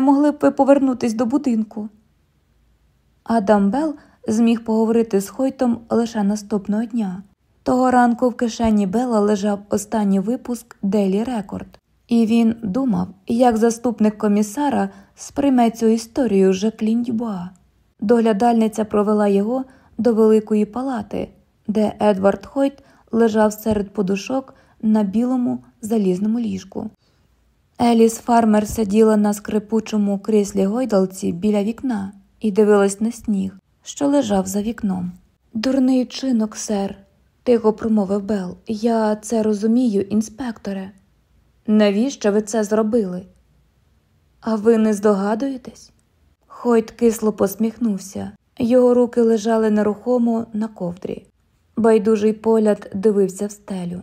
не могли б ви повернутись до будинку? Адам Белл зміг поговорити з Хойтом лише наступного дня. Того ранку в кишені Белла лежав останній випуск Daily Record, і він думав, як заступник комісара сприйме цю історію Жаклін Дюбуа. Доглядальниця провела його до великої палати, де Едвард Хойт лежав серед подушок на білому залізному ліжку. Еліс Фармер сиділа на скрипучому кріслі гойдалці біля вікна і дивилась на сніг, що лежав за вікном. Дурний чинок, сер, тихо промовив Бел. Я це розумію, інспекторе. Навіщо ви це зробили? А ви не здогадуєтесь? Хойт кисло посміхнувся, його руки лежали нерухомо на ковдрі. Байдужий погляд дивився в стелю.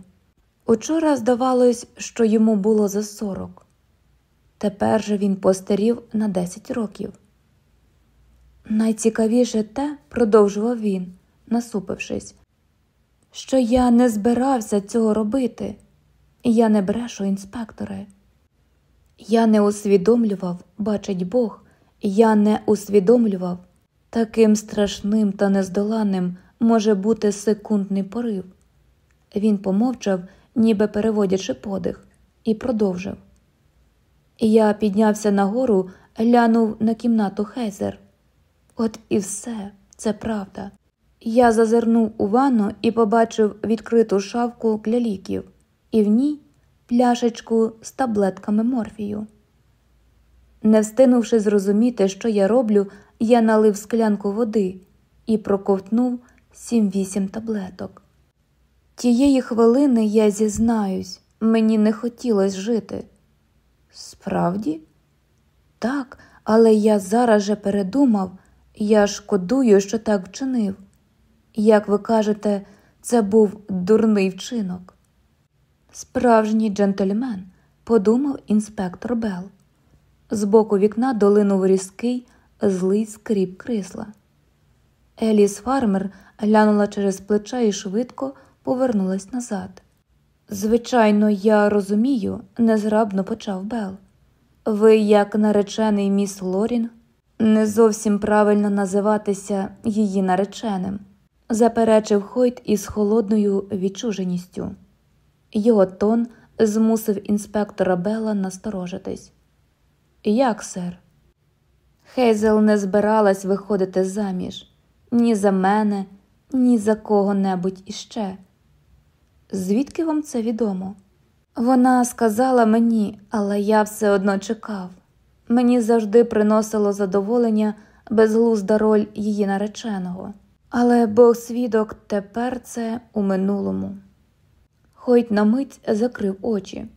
Учора здавалось, що йому було за сорок. Тепер же він постарів на десять років. Найцікавіше те, продовжував він, насупившись, що я не збирався цього робити, я не брешу, інспекторе. Я не усвідомлював, бачить Бог, я не усвідомлював, таким страшним та нездоланним може бути секундний порив. Він помовчав, ніби переводячи подих, і продовжив. Я піднявся нагору, глянув на кімнату Хейзер. От і все, це правда. Я зазирнув у ванну і побачив відкриту шавку для ліків, і в ній пляшечку з таблетками морфію. Не встигнувши зрозуміти, що я роблю, я налив склянку води і проковтнув сім-вісім таблеток. Тієї хвилини я зізнаюсь, мені не хотілося жити. Справді? Так, але я зараз же передумав, я шкодую, що так вчинив. Як ви кажете, це був дурний вчинок. Справжній джентльмен, подумав інспектор Белл. З боку вікна долинув різкий, злий скріп крисла. Еліс Фармер глянула через плече і швидко повернулась назад. Звичайно, я розумію, незграбно почав Бел. Ви, як наречений міс Лорін, не зовсім правильно називатися її нареченим, заперечив Хойт із холодною відчуженістю. Його тон змусив інспектора Белла насторожитись. Як, сер? Хейзел не збиралась виходити заміж ні за мене, ні за кого-небудь іще. Звідки вам це відомо? Вона сказала мені, але я все одно чекав. Мені завжди приносило задоволення безглузда роль її нареченого, але Бог свідок тепер це у минулому. Хойть на мить закрив очі.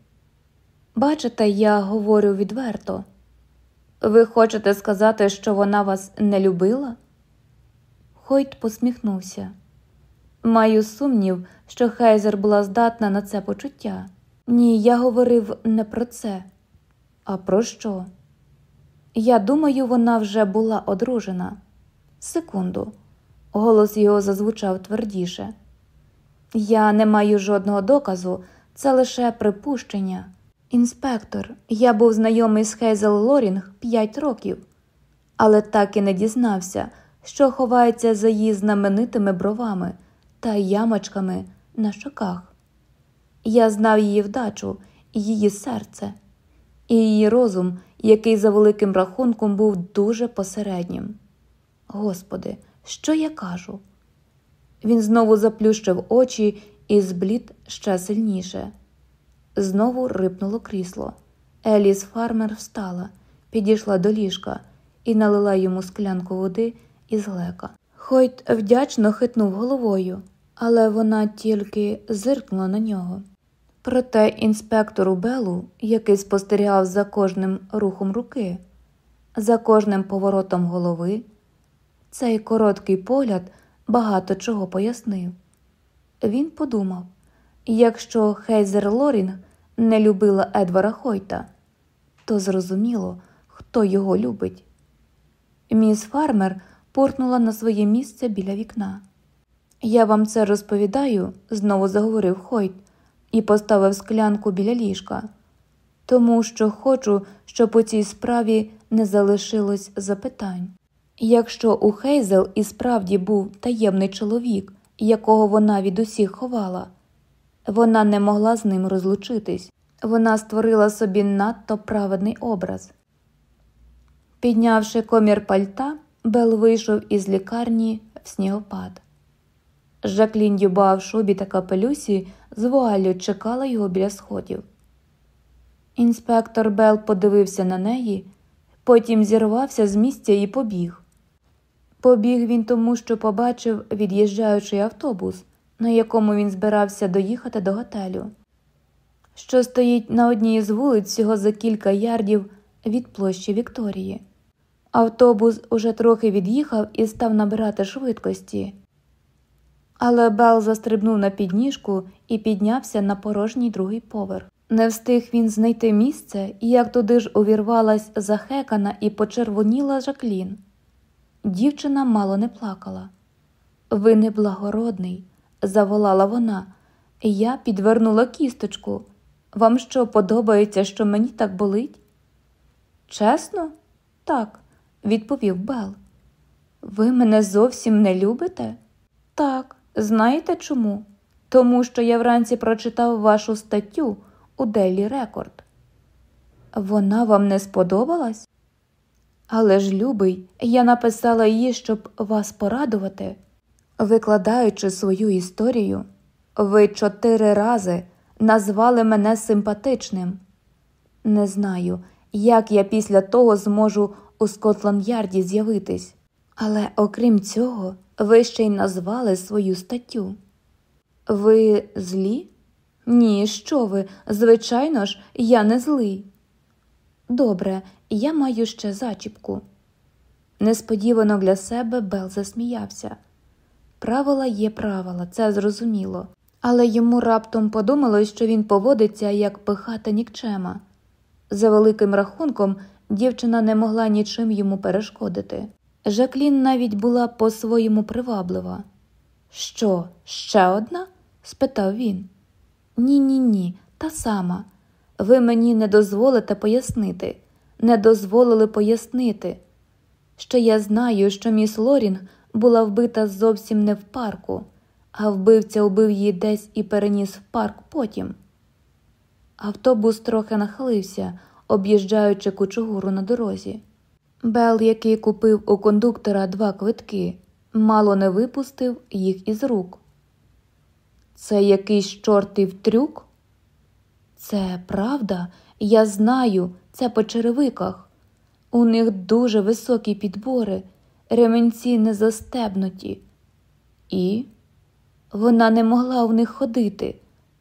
Бачите, я говорю відверто. Ви хочете сказати, що вона вас не любила? Хойт посміхнувся. Маю сумнів, що Хейзер була здатна на це почуття. Ні, я говорив не про це. А про що? Я думаю, вона вже була одружена. Секунду, голос його зазвучав твердіше. Я не маю жодного доказу, це лише припущення. Інспектор, я був знайомий з Хейзел Лорінг п'ять років, але так і не дізнався, що ховається за її знаменитими бровами та ямочками на щоках. Я знав її вдачу, її серце, і її розум, який за великим рахунком був дуже посереднім. Господи, що я кажу? Він знову заплющив очі і зблід ще сильніше. Знову рипнуло крісло. Еліс Фармер встала, підійшла до ліжка і налила йому склянку води із глека. Хойт вдячно хитнув головою, але вона тільки зиркнула на нього. Проте інспектору Белу, який спостерігав за кожним рухом руки, за кожним поворотом голови, цей короткий погляд багато чого пояснив. Він подумав якщо Хейзер Лорінг не любила Едвара Хойта, то зрозуміло, хто його любить. Міс Фармер портнула на своє місце біля вікна. Я вам це розповідаю, знову заговорив Хойт і поставив склянку біля ліжка, тому що хочу, щоб у цій справі не залишилось запитань. Якщо у Хейзел і справді був таємний чоловік, якого вона від усіх ховала, вона не могла з ним розлучитись, вона створила собі надто праведний образ. Піднявши комір пальта, Бел вийшов із лікарні в снігопад. Жаклін Дюба в шубі та капелюсі з вуаллю чекала його біля сходів. Інспектор Бел подивився на неї, потім зірвався з місця і побіг. Побіг він тому, що побачив від'їжджаючий автобус, на якому він збирався доїхати до готелю, що стоїть на одній з вулиць всього за кілька ярдів від площі Вікторії. Автобус уже трохи від'їхав і став набирати швидкості. Але Бел застрибнув на підніжку і піднявся на порожній другий поверх. Не встиг він знайти місце, як туди ж увірвалась захекана і почервоніла Жаклін. Дівчина мало не плакала. Ви неблагородний, заволала вона. Я підвернула кісточку. Вам що подобається, що мені так болить? Чесно? Так, відповів Бел. Ви мене зовсім не любите? Так, знаєте чому? Тому що я вранці прочитав вашу статтю у Делі Рекорд. Вона вам не сподобалась? Але ж, любий, я написала її, щоб вас порадувати. Викладаючи свою історію, ви чотири рази назвали мене симпатичним. Не знаю, як я після того зможу у Скотланд-Ярді з'явитись, але окрім цього, ви ще й назвали свою статтю. Ви злі? Ні, що ви, звичайно ж, я не злий. Добре, я маю ще зачіпку. Несподівано для себе Бел засміявся. Правила є правила, це зрозуміло, але йому раптом подумалось, що він поводиться як пихата нікчема. За великим рахунком, дівчина не могла нічим йому перешкодити. Жаклін навіть була по-своєму приваблива. Що, ще одна? спитав він. Ні, ні, ні, та сама. Ви мені не дозволите пояснити, не дозволили пояснити, що я знаю, що міс Лорінг була вбита зовсім не в парку, а вбивця убив її десь і переніс в парк потім. Автобус трохи нахилився, об'їжджаючи кучугуру на дорозі. Бел, який купив у кондуктора два квитки, мало не випустив їх із рук. Це якийсь чортів трюк? Це правда, я знаю, це по черевиках. У них дуже високі підбори, ременці не застебнуті. І вона не могла в них ходити.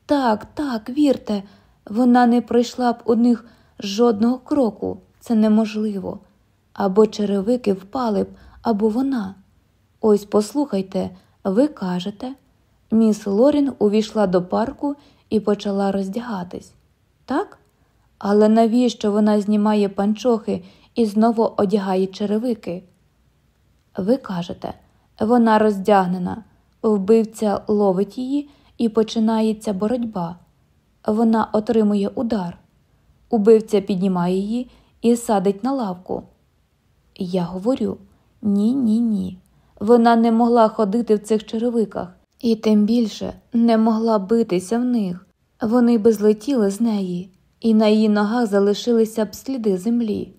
Так, так, вірте, вона не пройшла б у них жодного кроку. Це неможливо. Або черевики впали б, або вона. Ось послухайте, ви кажете. Міс Лорін увійшла до парку і почала роздягатись. Так? Але навіщо вона знімає панчохи і знову одягає черевики? Ви кажете, вона роздягнена, вбивця ловить її і починається боротьба. Вона отримує удар. Убивця піднімає її і садить на лавку. Я говорю ні, ні, ні. Вона не могла ходити в цих черевиках і тим більше не могла битися в них. Вони би злетіли з неї, і на її ногах залишилися б сліди землі.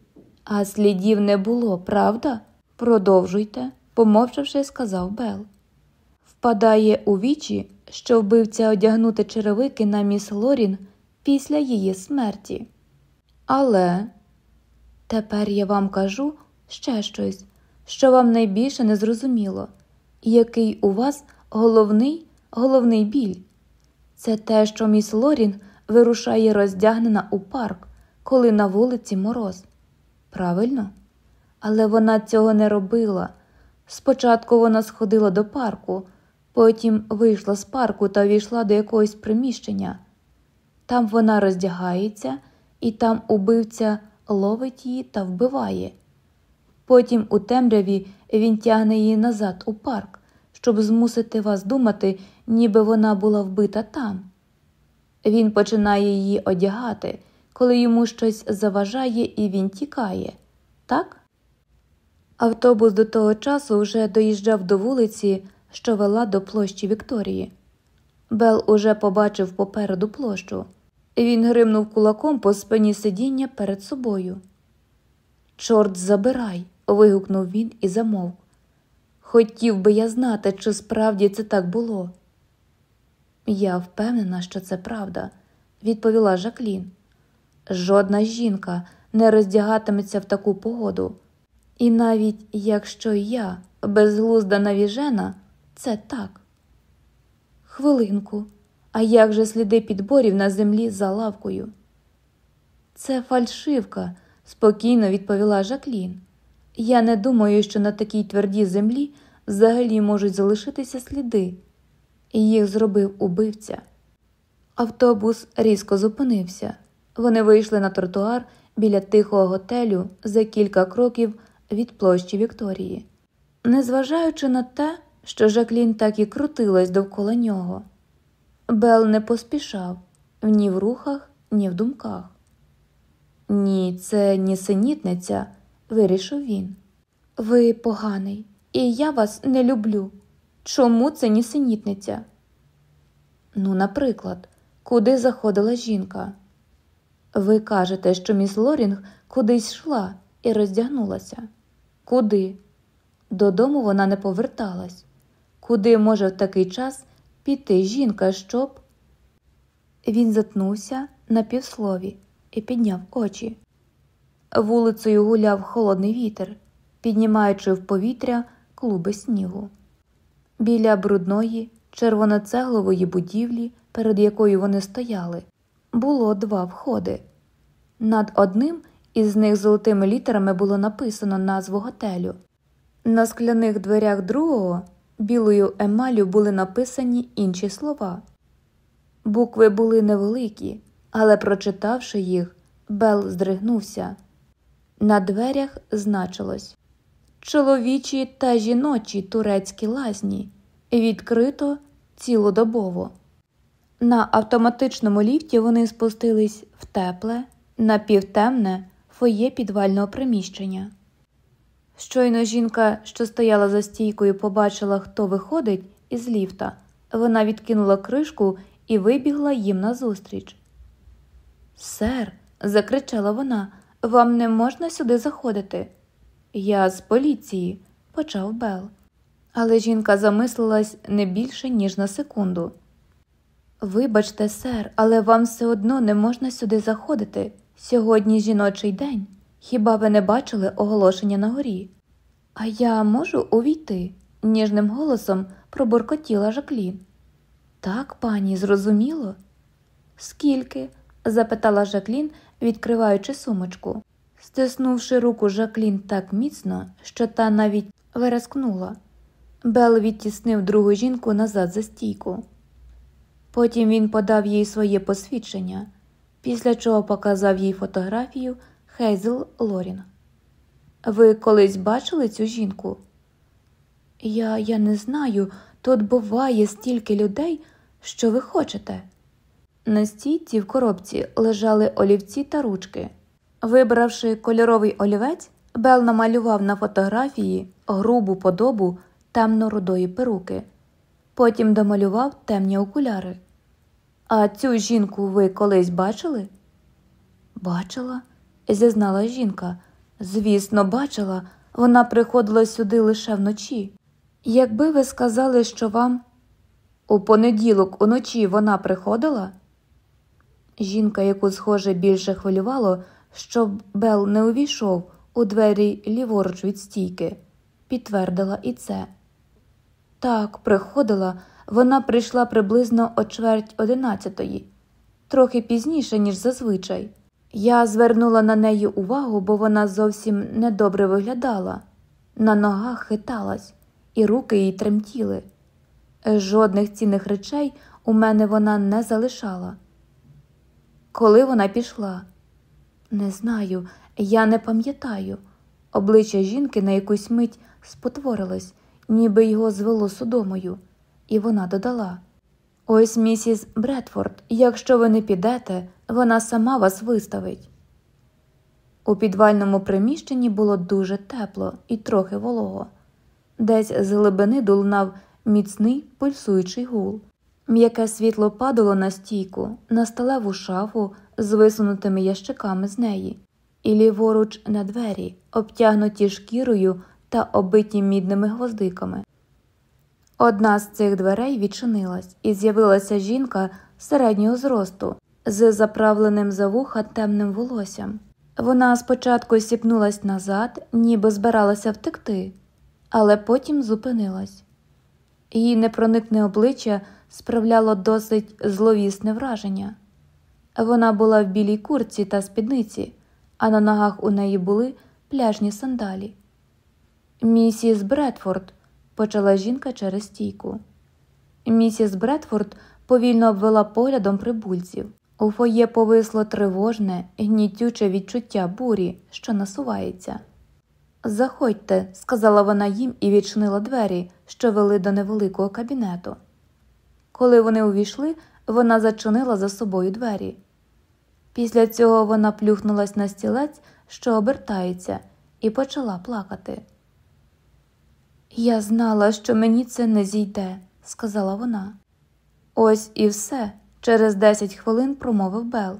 А слідів не було, правда? Продовжуйте, помовчавши, сказав Бел. Впадає у вічі, що вбивця одягнути черевики на міс Лорін після її смерті. Але тепер я вам кажу ще щось, що вам найбільше не зрозуміло, і який у вас головний головний біль. Це те, що міс Лорін вирушає роздягнена у парк, коли на вулиці мороз. Правильно? Але вона цього не робила. Спочатку вона сходила до парку, потім вийшла з парку та увійшла до якогось приміщення. Там вона роздягається, і там убивця ловить її та вбиває. Потім у темряві він тягне її назад у парк, щоб змусити вас думати, ніби вона була вбита там. Він починає її одягати, коли йому щось заважає, і він тікає. так? Автобус до того часу вже доїжджав до вулиці, що вела до площі Вікторії. Бел уже побачив попереду площу, він гримнув кулаком по спині сидіння перед собою. Чорт забирай. Вигукнув він і замовк. Хотів би я знати, чи справді це так було. Я впевнена, що це правда, відповіла Жаклін. Жодна жінка не роздягатиметься в таку погоду. І навіть якщо я безглузда навіжена, це так. Хвилинку, а як же сліди підборів на землі за лавкою? Це фальшивка, спокійно відповіла Жаклін. Я не думаю, що на такій твердій землі взагалі можуть залишитися сліди, їх зробив убивця. Автобус різко зупинився. Вони вийшли на тротуар біля тихого готелю за кілька кроків від площі Вікторії. Незважаючи на те, що Жаклін так і крутилась довкола нього, Бел не поспішав ні в рухах, ні в думках. Ні, це нісенітниця, вирішив він. Ви поганий, і я вас не люблю. Чому це нісенітниця? Ну, наприклад, куди заходила жінка? Ви кажете, що міс Лорінг кудись йшла і роздягнулася. Куди? Додому вона не поверталась. Куди може в такий час піти жінка, щоб. Він затнувся на півслові і підняв очі. Вулицею гуляв холодний вітер, піднімаючи в повітря клуби снігу. Біля брудної, червоноцеглової будівлі, перед якою вони стояли, було два входи. Над одним із них золотими літерами було написано назву готелю. На скляних дверях другого білою емалю були написані інші слова. Букви були невеликі, але, прочитавши їх, Бел здригнувся. На дверях значилось чоловічі та жіночі турецькі лазні відкрито цілодобово. На автоматичному ліфті вони спустились в тепле, напівтемне фоє підвального приміщення. Щойно жінка, що стояла за стійкою, побачила, хто виходить із ліфта, вона відкинула кришку і вибігла їм назустріч. Сер, закричала вона, вам не можна сюди заходити. Я з поліції, почав Бел. Але жінка замислилась не більше, ніж на секунду. Вибачте, сер, але вам все одно не можна сюди заходити. Сьогодні жіночий день. Хіба ви не бачили оголошення на горі? А я можу увійти? ніжним голосом пробуркотіла Жаклін. Так, пані, зрозуміло. Скільки? запитала Жаклін, відкриваючи сумочку. Стиснувши руку Жаклін так міцно, що та навіть виразкнула. Бел відтіснив другу жінку назад за стійку. Потім він подав їй своє посвідчення, після чого показав їй фотографію Хейзел Лорін. Ви колись бачили цю жінку? Я я не знаю, тут буває стільки людей, що ви хочете. На стійці в коробці лежали олівці та ручки. Вибравши кольоровий олівець, Бел намалював на фотографії грубу подобу темно-рудої перуки, потім домалював темні окуляри. А цю жінку ви колись бачили? Бачила, зізнала жінка. Звісно, бачила, вона приходила сюди лише вночі. Якби ви сказали, що вам у понеділок уночі вона приходила? Жінка, яку, схоже, більше хвилювало, щоб Бел не увійшов у двері ліворуч від стійки, підтвердила і це. Так, приходила, вона прийшла приблизно о чверть одинадцятої, трохи пізніше, ніж зазвичай. Я звернула на неї увагу, бо вона зовсім недобре виглядала, на ногах хиталась, і руки їй тремтіли. Жодних цінних речей у мене вона не залишала. Коли вона пішла? Не знаю, я не пам'ятаю. Обличчя жінки на якусь мить спотворилось, ніби його звело судомою, і вона додала Ось місіс Бредфорд, якщо ви не підете, вона сама вас виставить. У підвальному приміщенні було дуже тепло і трохи волого. Десь з глибини долунав міцний пульсуючий гул. М'яке світло падало на стійку, на сталеву шафу з висунутими ящиками з неї, і ліворуч на двері, обтягнуті шкірою та оббиті мідними гвоздиками. Одна з цих дверей відчинилась, і з'явилася жінка середнього зросту з заправленим за вуха темним волоссям. Вона спочатку сіпнулась назад, ніби збиралася втекти, але потім зупинилась. Її непроникне обличчя справляло досить зловісне враження. Вона була в білій курці та спідниці, а на ногах у неї були пляжні сандалі. Місіс Бредфорд, почала жінка через стійку. Місіс Бредфорд повільно обвела поглядом прибульців. У фоє повисло тривожне, гнітюче відчуття бурі, що насувається. Заходьте, сказала вона їм і відчинила двері, що вели до невеликого кабінету. Коли вони увійшли, вона зачинила за собою двері. Після цього вона плюхнулась на стілець, що обертається, і почала плакати. Я знала, що мені це не зійде, сказала вона. Ось і все. Через десять хвилин промовив Бел.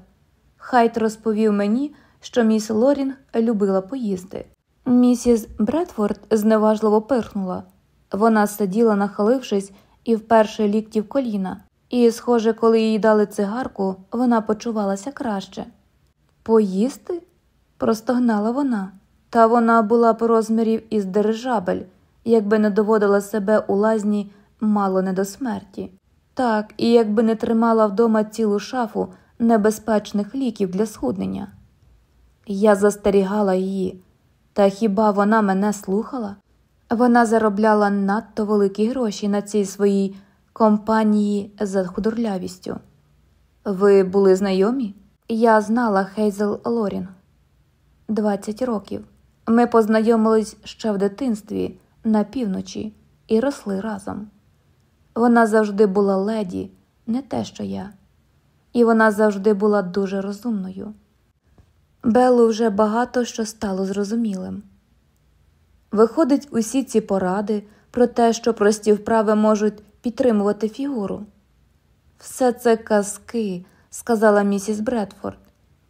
Хайт розповів мені, що міс Лорінг любила поїсти. Місіс Бредфорд зневажливо пирхнула. Вона сиділа, нахилившись, і вперши лікті в коліна, і, схоже, коли їй дали цигарку, вона почувалася краще. Поїсти? простогнала вона, та вона була по розмірів із дирижабель, якби не доводила себе у лазні мало не до смерті. Так, і якби не тримала вдома цілу шафу небезпечних ліків для схуднення. Я застерігала її, та хіба вона мене слухала? Вона заробляла надто великі гроші на цій своїй компанії за худорлявістю. Ви були знайомі? Я знала Хейзел Лорін. Двадцять років. Ми познайомились ще в дитинстві на півночі і росли разом. Вона завжди була леді, не те, що я, і вона завжди була дуже розумною. Беллу вже багато що стало зрозумілим. Виходить, усі ці поради про те, що прості вправи можуть підтримувати фігуру. Все це казки, сказала місіс Бредфорд,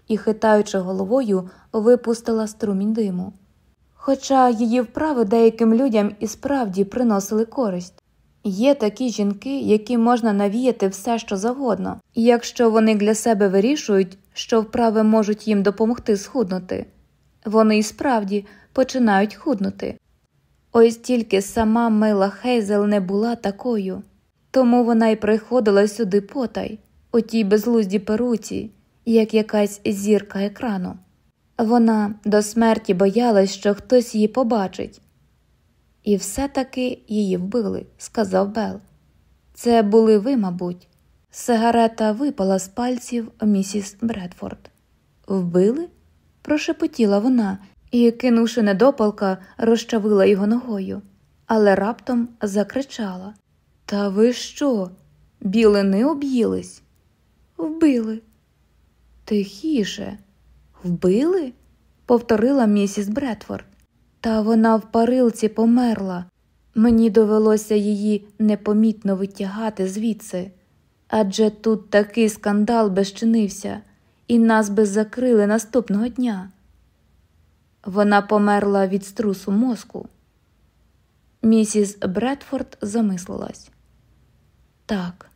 і, хитаючи головою, випустила струмінь диму. Хоча її вправи деяким людям і справді приносили користь. Є такі жінки, які можна навіяти все, що завгодно, і якщо вони для себе вирішують, що вправи можуть їм допомогти схуднути, вони і справді починають худнути. Ось тільки сама мила Хейзел не була такою, тому вона й приходила сюди потай, у тій безлузді перуці, як якась зірка екрану. Вона до смерті боялась, що хтось її побачить. І все-таки її вбили, сказав Бел. Це були ви, мабуть. Сигарета випала з пальців місіс Бредфорд. Вбили? Прошепотіла вона і, кинувши недопалка, розчавила його ногою, але раптом закричала Та ви що? Білини об'їлись? Вбили. Тихіше, вбили? повторила місіс Бредфорд. Та вона в парилці померла. Мені довелося її непомітно витягати звідси. Адже тут такий скандал безчинився, і нас би закрили наступного дня. Вона померла від струсу мозку. Місіс Бредфорд замислилась. Так,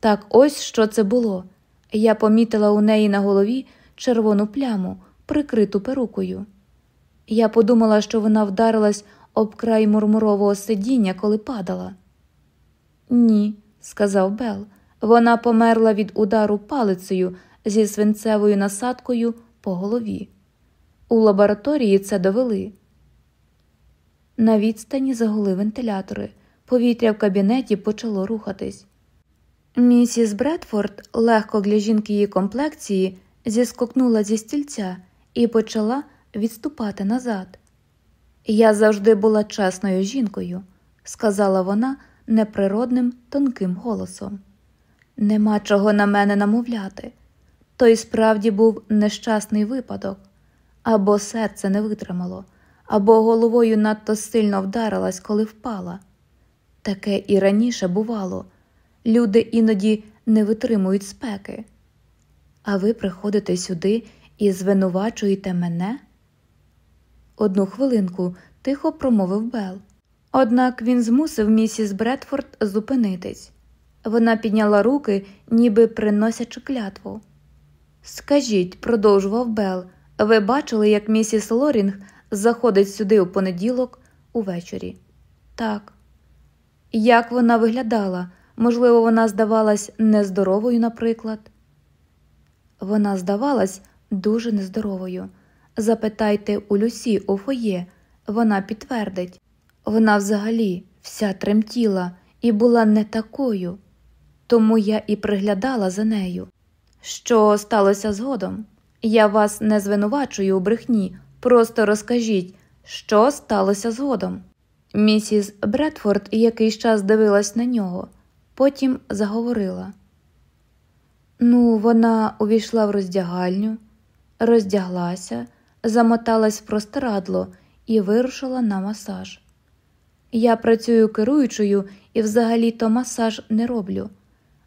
так, ось що це було. Я помітила у неї на голові червону пляму, прикриту перукою. Я подумала, що вона вдарилась об край мурмурового сидіння, коли падала. Ні, сказав Бел. Вона померла від удару палицею зі свинцевою насадкою по голові. У лабораторії це довели. На відстані загули вентилятори. Повітря в кабінеті почало рухатись. Місіс Бредфорд, легко для жінки її комплекції, зіскокнула зі стільця і почала відступати назад. Я завжди була чесною жінкою, сказала вона неприродним тонким голосом. Нема чого на мене намовляти. Той справді був нещасний випадок, або серце не витримало, або головою надто сильно вдарилась, коли впала. Таке і раніше бувало. Люди іноді не витримують спеки. А ви приходите сюди і звинувачуєте мене? Одну хвилинку тихо промовив Бел. Однак він змусив місіс Бредфорд зупинитись. Вона підняла руки, ніби приносячи клятву. Скажіть, продовжував Бел, ви бачили, як місіс Лорінг заходить сюди у понеділок увечері? Так. Як вона виглядала? Можливо, вона здавалась нездоровою, наприклад. Вона здавалась дуже нездоровою. Запитайте у Люсі у фоє, вона підтвердить. Вона взагалі вся тремтіла і була не такою, тому я і приглядала за нею. Що сталося згодом? Я вас не звинувачую у брехні, просто розкажіть, що сталося згодом. Місіс Бредфорд якийсь час дивилась на нього, потім заговорила. Ну, вона увійшла в роздягальню, роздяглася, замоталась в простирадло і вирушила на масаж. Я працюю керуючою і взагалі-то масаж не роблю,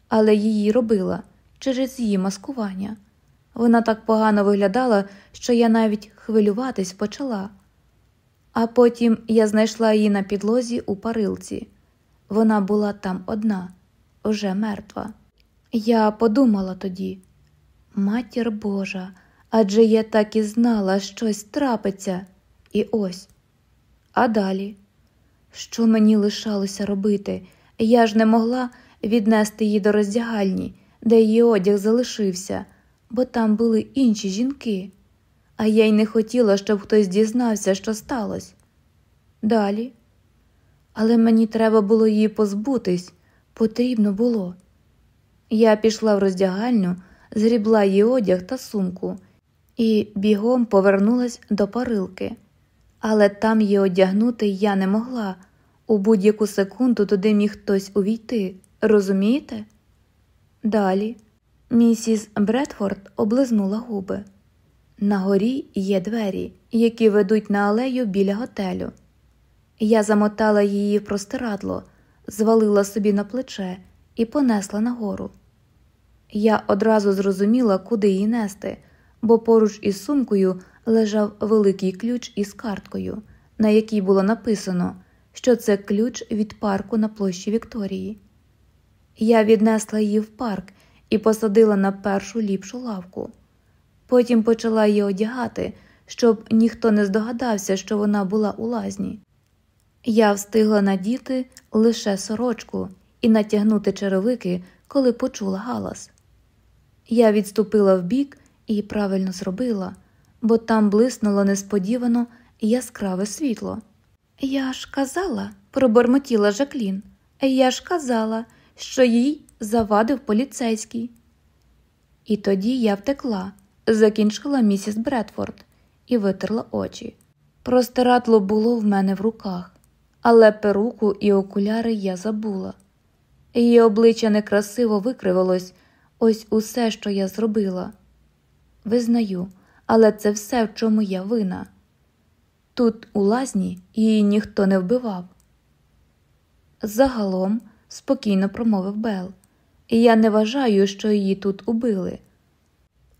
але її робила через її маскування. Вона так погано виглядала, що я навіть хвилюватись почала. А потім я знайшла її на підлозі у парилці. Вона була там одна, уже мертва. Я подумала тоді, матір Божа, адже я так і знала, щось трапиться. І ось. А далі, що мені лишалося робити? Я ж не могла віднести її до роздягальні, де її одяг залишився, бо там були інші жінки, а я й не хотіла, щоб хтось дізнався, що сталося. Далі. Але мені треба було її позбутись, потрібно було. Я пішла в роздягальню, згрібла її одяг та сумку і бігом повернулась до парилки, але там її одягнути я не могла. У будь-яку секунду туди міг хтось увійти, розумієте? Далі місіс Бредфорд облизнула губи. На горі є двері, які ведуть на алею біля готелю. Я замотала її в простирадло, звалила собі на плече і понесла нагору. Я одразу зрозуміла, куди її нести, бо поруч із сумкою лежав великий ключ із карткою, на якій було написано, що це ключ від парку на площі Вікторії. Я віднесла її в парк і посадила на першу ліпшу лавку. Потім почала її одягати, щоб ніхто не здогадався, що вона була у лазні. Я встигла надіти лише сорочку і натягнути черевики, коли почула галас. Я відступила вбік і правильно зробила, бо там блиснуло несподівано яскраве світло. Я ж казала, пробормотіла Жаклін, я ж казала, що їй завадив поліцейський. І тоді я втекла, закінчила місіс Бредфорд і витерла очі. Простирадло було в мене в руках, але перуку і окуляри я забула. Її обличчя некрасиво викривилось ось усе, що я зробила. Визнаю, але це все, в чому я вина. Тут, у лазні, її ніхто не вбивав. Загалом, спокійно промовив Бел, і я не вважаю, що її тут убили.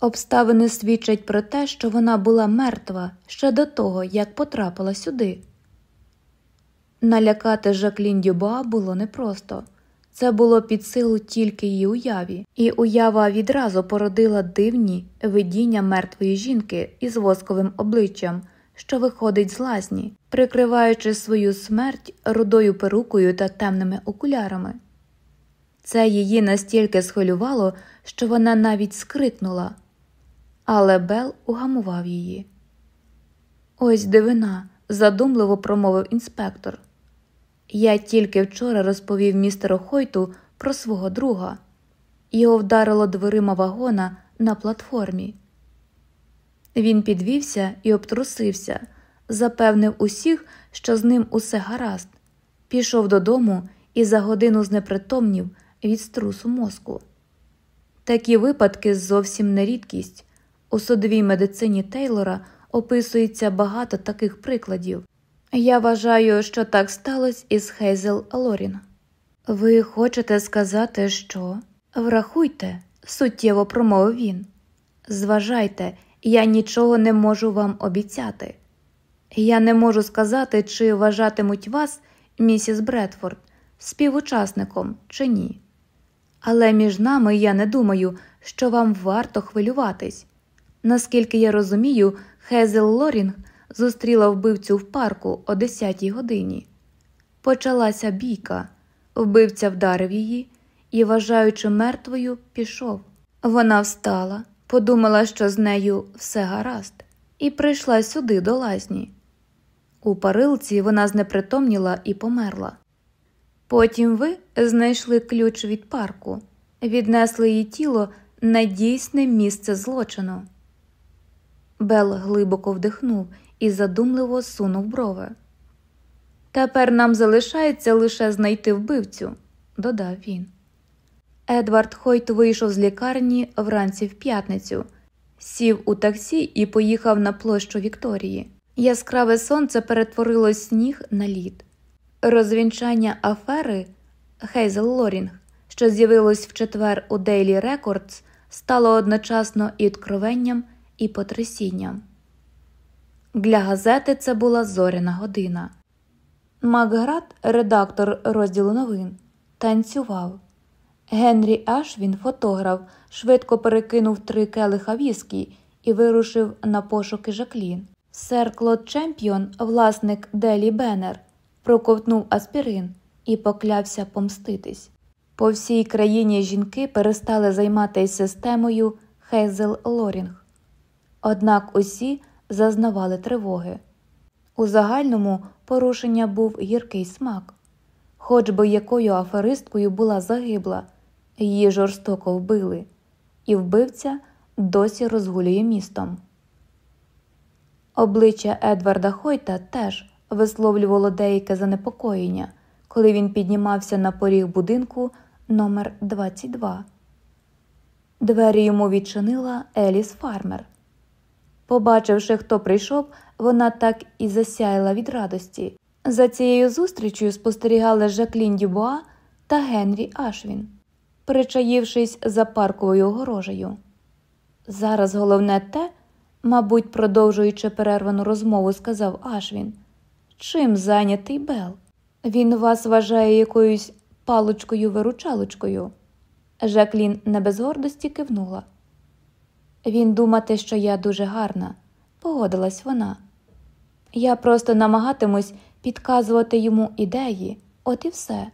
Обставини свідчать про те, що вона була мертва ще до того, як потрапила сюди. Налякати Жаклін Дюба було непросто. Це було під силу тільки її уяві, і уява відразу породила дивні видіння мертвої жінки із восковим обличчям, що виходить з лазні, прикриваючи свою смерть рудою перукою та темними окулярами. Це її настільки схвилювало, що вона навіть скрикнула, але Бел угамував її. Ось дивина, задумливо промовив інспектор. Я тільки вчора розповів містеру Хойту про свого друга. Його вдарило дверима вагона на платформі. Він підвівся і обтрусився, запевнив усіх, що з ним усе гаразд, пішов додому і за годину знепритомнів від струсу мозку. Такі випадки зовсім не рідкість. У судовій медицині Тейлора описується багато таких прикладів. Я вважаю, що так сталося із Хейзел Лорін. Ви хочете сказати, що врахуйте, суттєво промовив він. Зважайте, я нічого не можу вам обіцяти. Я не можу сказати, чи вважатимуть вас, місіс Бредфорд, співучасником чи ні. Але між нами я не думаю, що вам варто хвилюватись. Наскільки я розумію, Хезел Лорінг зустріла вбивцю в парку о 10 годині. Почалася бійка, вбивця вдарив її і, вважаючи мертвою, пішов. Вона встала, подумала, що з нею все гаразд, і прийшла сюди до лазні. У парилці вона знепритомніла і померла. Потім ви знайшли ключ від парку, віднесли її тіло на дійсне місце злочину. Бел глибоко вдихнув і задумливо сунув брови. Тепер нам залишається лише знайти вбивцю, додав він. Едвард Хойт вийшов з лікарні вранці в п'ятницю, сів у таксі і поїхав на площу Вікторії. Яскраве сонце перетворило сніг на лід. Розвінчання афери Хейзел Лорінг, що з'явилось в четвер у Daily Records, стало одночасно і відкровенням, і потрясінням. Для газети це була зоряна година. Макград, редактор розділу новин, танцював. Генрі Ашвін, фотограф, швидко перекинув три келиха віскі і вирушив на пошуки Жаклін. Сер Клод Чемпіон, власник Делі Беннер, проковтнув аспірин і поклявся помститись. По всій країні жінки перестали займатися системою Хейзел Лорінг. Однак усі зазнавали тривоги. У загальному порушення був гіркий смак, хоч би якою аферисткою була загибла, її жорстоко вбили, і вбивця досі розгулює містом. Обличчя Едварда Хойта теж висловлювало деяке занепокоєння, коли він піднімався на поріг будинку номер 22 Двері йому відчинила Еліс Фармер. Побачивши, хто прийшов, вона так і засяяла від радості. За цією зустрічю спостерігали Жаклін Дюбуа та Генрі Ашвін, причаївшись за парковою огорожею. Зараз головне те, мабуть, продовжуючи перервану розмову, сказав Ашвін. Чим зайнятий Бел? Він вас вважає якоюсь палочкою-виручалочкою. Жаклін не без гордості кивнула. Він думати, що я дуже гарна, погодилась вона. Я просто намагатимусь підказувати йому ідеї, от і все.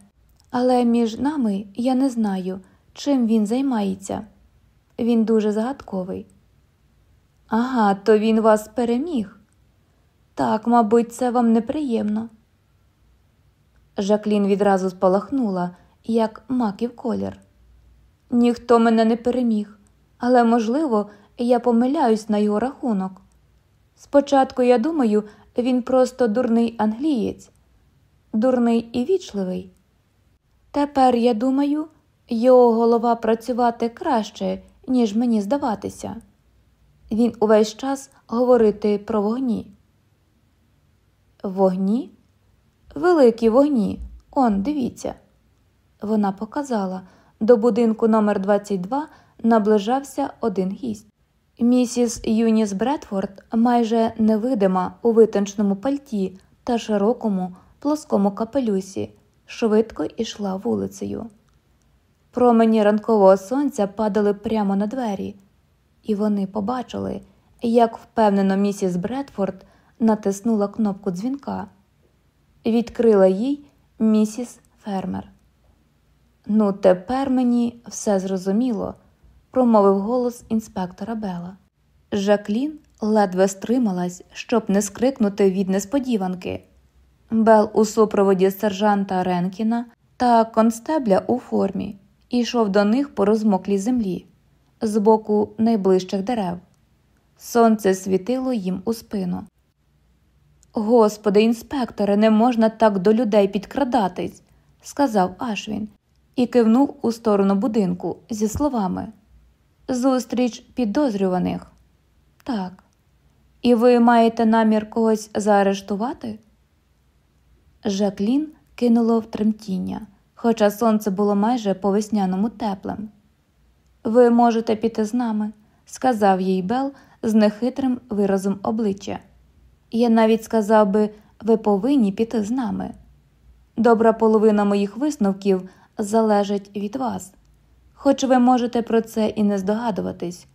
Але між нами я не знаю, чим він займається. Він дуже загадковий. Ага, то він вас переміг. Так, мабуть, це вам неприємно. Жаклін відразу спалахнула, як маків колір. Ніхто мене не переміг, але, можливо, я помиляюсь на його рахунок. Спочатку я думаю, він просто дурний англієць, дурний і вічливий. Тепер я думаю, його голова працювати краще, ніж мені здаватися. Він увесь час говорити про вогні. Вогні? Великі вогні. Он, дивіться. Вона показала до будинку номер 22 наближався один гість. Місіс Юніс Бредфорд, майже невидима у витончному пальті та широкому плоскому капелюсі, швидко йшла вулицею. Промені ранкового сонця падали прямо на двері, і вони побачили, як впевнено місіс Бредфорд натиснула кнопку дзвінка. Відкрила їй місіс Фермер. Ну, тепер мені все зрозуміло промовив голос інспектора Бела. Жаклін ледве стрималась, щоб не скрикнути від несподіванки. Бел у супроводі сержанта Ренкіна та констебля у формі йшов до них по розмоклій землі з боку найближчих дерев. Сонце світило їм у спину. Господи, інспекторе, не можна так до людей підкрадатись, сказав Ашвін і кивнув у сторону будинку зі словами Зустріч підозрюваних. Так. І ви маєте намір когось заарештувати? Жаклін кинуло в тремтіння, хоча сонце було майже по весняному теплим. Ви можете піти з нами, сказав їй Бел з нехитрим виразом обличчя. Я навіть сказав би, ви повинні піти з нами. Добра половина моїх висновків залежить від вас, хоч ви можете про це і не здогадуватись.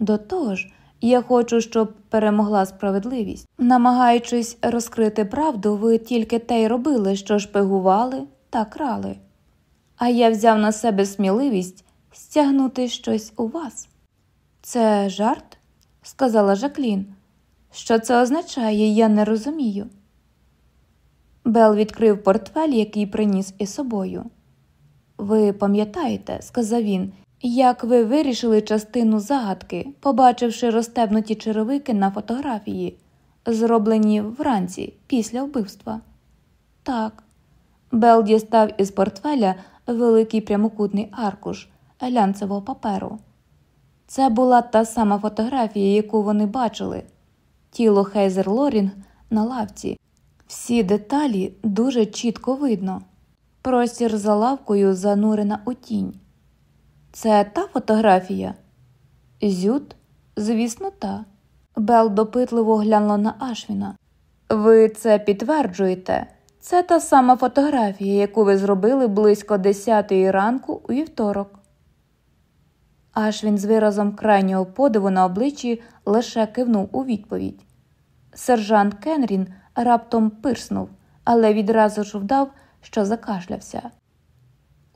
До того ж, я хочу, щоб перемогла справедливість. Намагаючись розкрити правду, ви тільки те й робили, що шпигували та крали. А я взяв на себе сміливість стягнути щось у вас. Це жарт? сказала Жаклін. Що це означає, я не розумію. Бел відкрив портфель, який приніс із собою. Ви пам'ятаєте, сказав він, як ви вирішили частину загадки, побачивши розтебнуті черевики на фотографії, зроблені вранці після вбивства? Так. Бел дістав із портфеля великий прямокутний аркуш глянцевого паперу. Це була та сама фотографія, яку вони бачили тіло Хейзер Лорінг на лавці. Всі деталі дуже чітко видно. Простір за лавкою занурена у тінь. Це та фотографія? Зют? Звісно, та. Бел допитливо глянула на Ашвіна. Ви це підтверджуєте? Це та сама фотографія, яку ви зробили близько десятої ранку у вівторок. Ашвін з виразом крайнього подиву на обличчі лише кивнув у відповідь. Сержант Кенрін раптом пирснув, але відразу ж вдав, що закашлявся.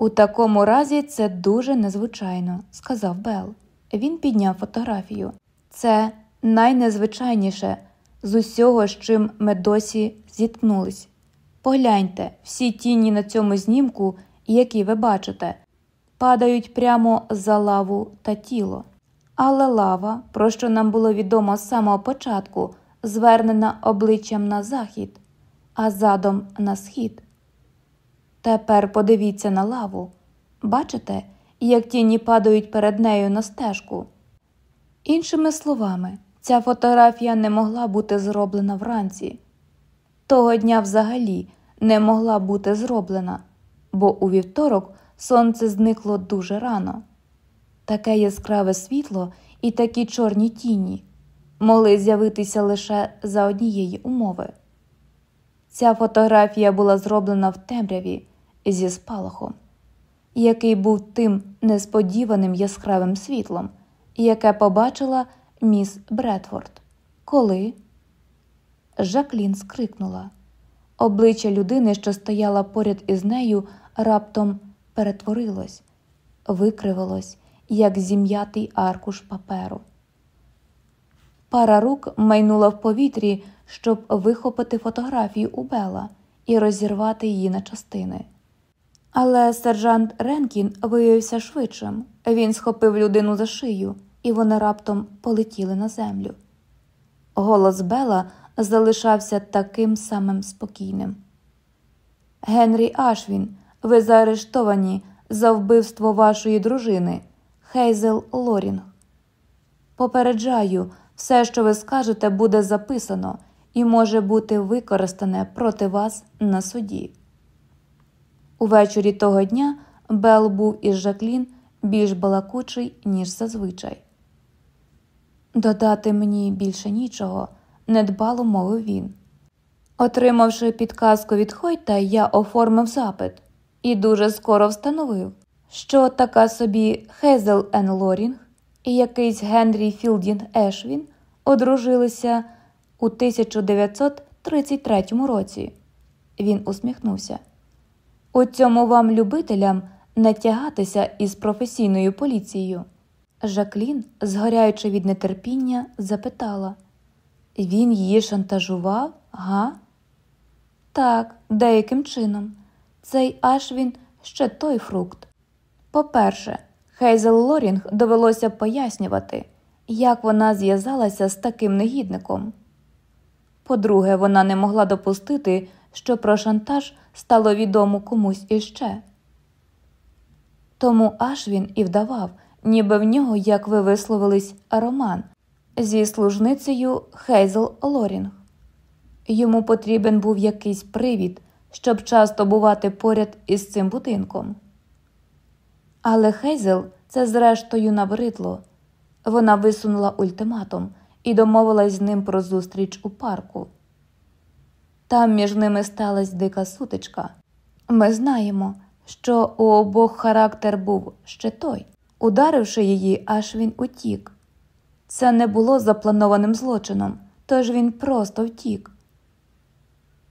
У такому разі це дуже незвичайно, сказав Бел. Він підняв фотографію. Це найнезвичайніше з усього, з чим ми досі зіткнулись. Погляньте, всі тіні на цьому знімку, які ви бачите, падають прямо за лаву та тіло. Але лава, про що нам було відомо з самого початку, звернена обличчям на захід, а задом на схід. Тепер подивіться на лаву. Бачите, як тіні падають перед нею на стежку. Іншими словами, ця фотографія не могла бути зроблена вранці. Того дня взагалі не могла бути зроблена, бо у вівторок сонце зникло дуже рано. Таке яскраве світло і такі чорні тіні могли з'явитися лише за однієї умови. Ця фотографія була зроблена в темряві зі спалахом, який був тим несподіваним яскравим світлом, яке побачила міс Бредфорд. Коли Жаклін скрикнула. Обличчя людини, що стояла поряд із нею, раптом перетворилось, викривилось, як зім'ятий аркуш паперу. Пара рук майнула в повітрі, щоб вихопити фотографію у Бела і розірвати її на частини. Але сержант Ренкін виявився швидшим. Він схопив людину за шию, і вони раптом полетіли на землю. Голос Бела залишався таким самим спокійним. Генрі Ашвін, ви заарештовані за вбивство вашої дружини, Хейзел Лорінг. Попереджаю, все, що ви скажете, буде записано і може бути використане проти вас на суді. Увечері того дня Бел був із Жаклін більш балакучий, ніж зазвичай. Додати мені більше нічого, недбало мовив він. Отримавши підказку від Хойта, я оформив запит і дуже скоро встановив, що така собі Хезел Ен Лорінг і якийсь Генрі Філдінг Ешвін одружилися у 1933 році. Він усміхнувся. У цьому вам, любителям, не тягатися із професійною поліцією. Жаклін, згоряючи від нетерпіння, запитала Він її шантажував, га? Так, деяким чином. Цей аж він ще той фрукт. По-перше, Хейзел Лорінг довелося пояснювати, як вона зв'язалася з таким негідником. По-друге, вона не могла допустити, що про шантаж стало відомо комусь іще. Тому аж він і вдавав, ніби в нього, як ви висловились, роман зі служницею Хейзл Лорінг. Йому потрібен був якийсь привід, щоб часто бувати поряд із цим будинком. Але Хейзел це зрештою набридло. Вона висунула ультиматум і домовилась з ним про зустріч у парку. Там між ними сталася дика сутичка. Ми знаємо, що у обох характер був ще той. Ударивши її, аж він утік. Це не було запланованим злочином, тож він просто втік.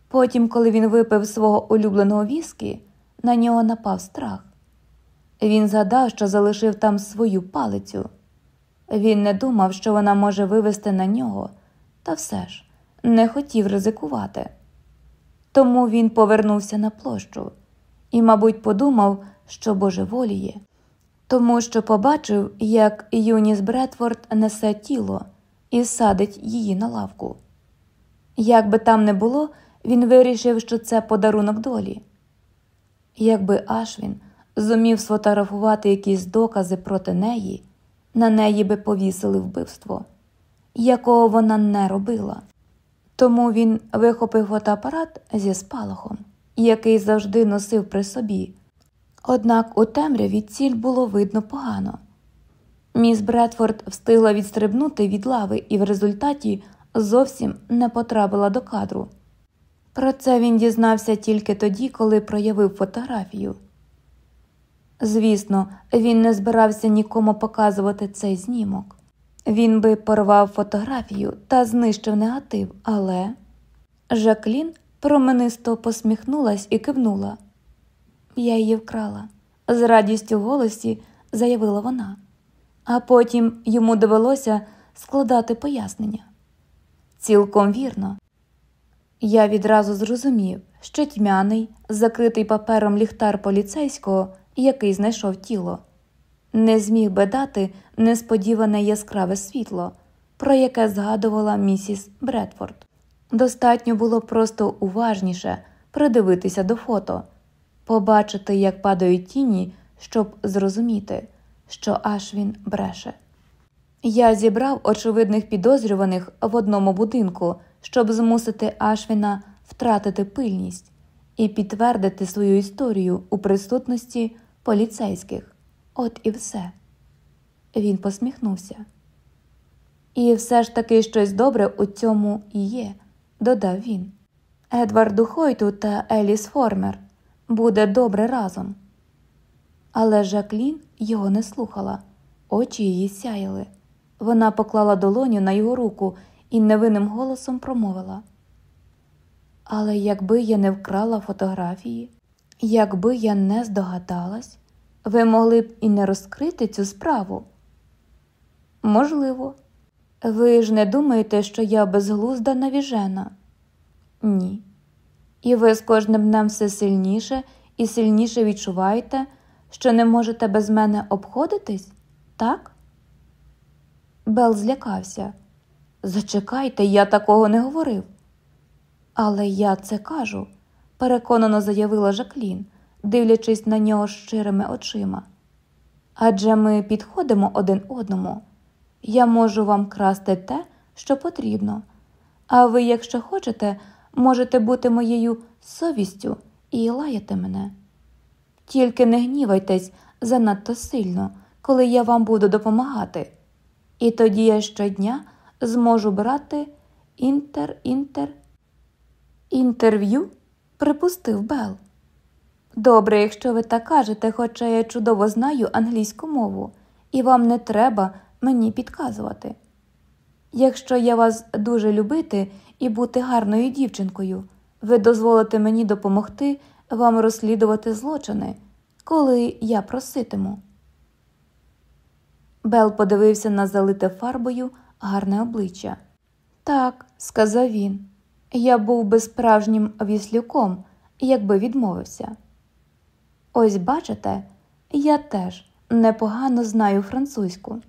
Потім, коли він випив свого улюбленого віскі, на нього напав страх. Він згадав, що залишив там свою палицю. Він не думав, що вона може вивести на нього, та все ж не хотів ризикувати. Тому він повернувся на площу і, мабуть, подумав, що божеволіє, тому що побачив, як Юніс Бретфорд несе тіло і садить її на лавку. Як би там не було, він вирішив, що це подарунок долі. Якби Ашвін зумів сфотографувати якісь докази проти неї, на неї би повісили вбивство, якого вона не робила. Тому він вихопив фотоапарат зі спалахом, який завжди носив при собі. Однак у темряві ціль було видно погано. Міс Бредфорд встигла відстрибнути від лави і в результаті зовсім не потрапила до кадру. Про це він дізнався тільки тоді, коли проявив фотографію. Звісно, він не збирався нікому показувати цей знімок. Він би порвав фотографію та знищив негатив, але Жаклін променисто посміхнулась і кивнула. Я її вкрала, з радістю в голосі заявила вона, а потім йому довелося складати пояснення. Цілком вірно. Я відразу зрозумів, що тьмяний, закритий папером ліхтар поліцейського, який знайшов тіло, не зміг би дати несподіване яскраве світло, про яке згадувала місіс Бредфорд. Достатньо було просто уважніше придивитися до фото, побачити, як падають тіні, щоб зрозуміти, що аж він бреше. Я зібрав очевидних підозрюваних в одному будинку, щоб змусити Ашвіна втратити пильність і підтвердити свою історію у присутності поліцейських. От і все. Він посміхнувся. І все ж таки щось добре у цьому і є, додав він. Едварду Хойту та Еліс Формер буде добре разом. Але Жаклін його не слухала, очі її сяяли. Вона поклала долоню на його руку і невинним голосом промовила. Але якби я не вкрала фотографії, якби я не здогадалась, ви могли б і не розкрити цю справу. Можливо, ви ж не думаєте, що я безглузда навіжена? Ні. І ви з кожним днем все сильніше і сильніше відчуваєте, що не можете без мене обходитись, так? Бел злякався. Зачекайте, я такого не говорив. Але я це кажу, переконано заявила Жаклін, дивлячись на нього щирими очима. Адже ми підходимо один одному. Я можу вам красти те, що потрібно, а ви, якщо хочете, можете бути моєю совістю і лаяти мене. Тільки не гнівайтесь занадто сильно, коли я вам буду допомагати, і тоді я щодня зможу брати інтер інтер. Інтерв'ю? припустив Бел. Добре, якщо ви так кажете, хоча я чудово знаю англійську мову, і вам не треба мені підказувати. Якщо я вас дуже любити і бути гарною дівчинкою, ви дозволите мені допомогти вам розслідувати злочини, коли я проситиму. Бел подивився на залите фарбою гарне обличчя. Так, сказав він, я був би справжнім віслюком, якби відмовився. Ось бачите, я теж непогано знаю французьку.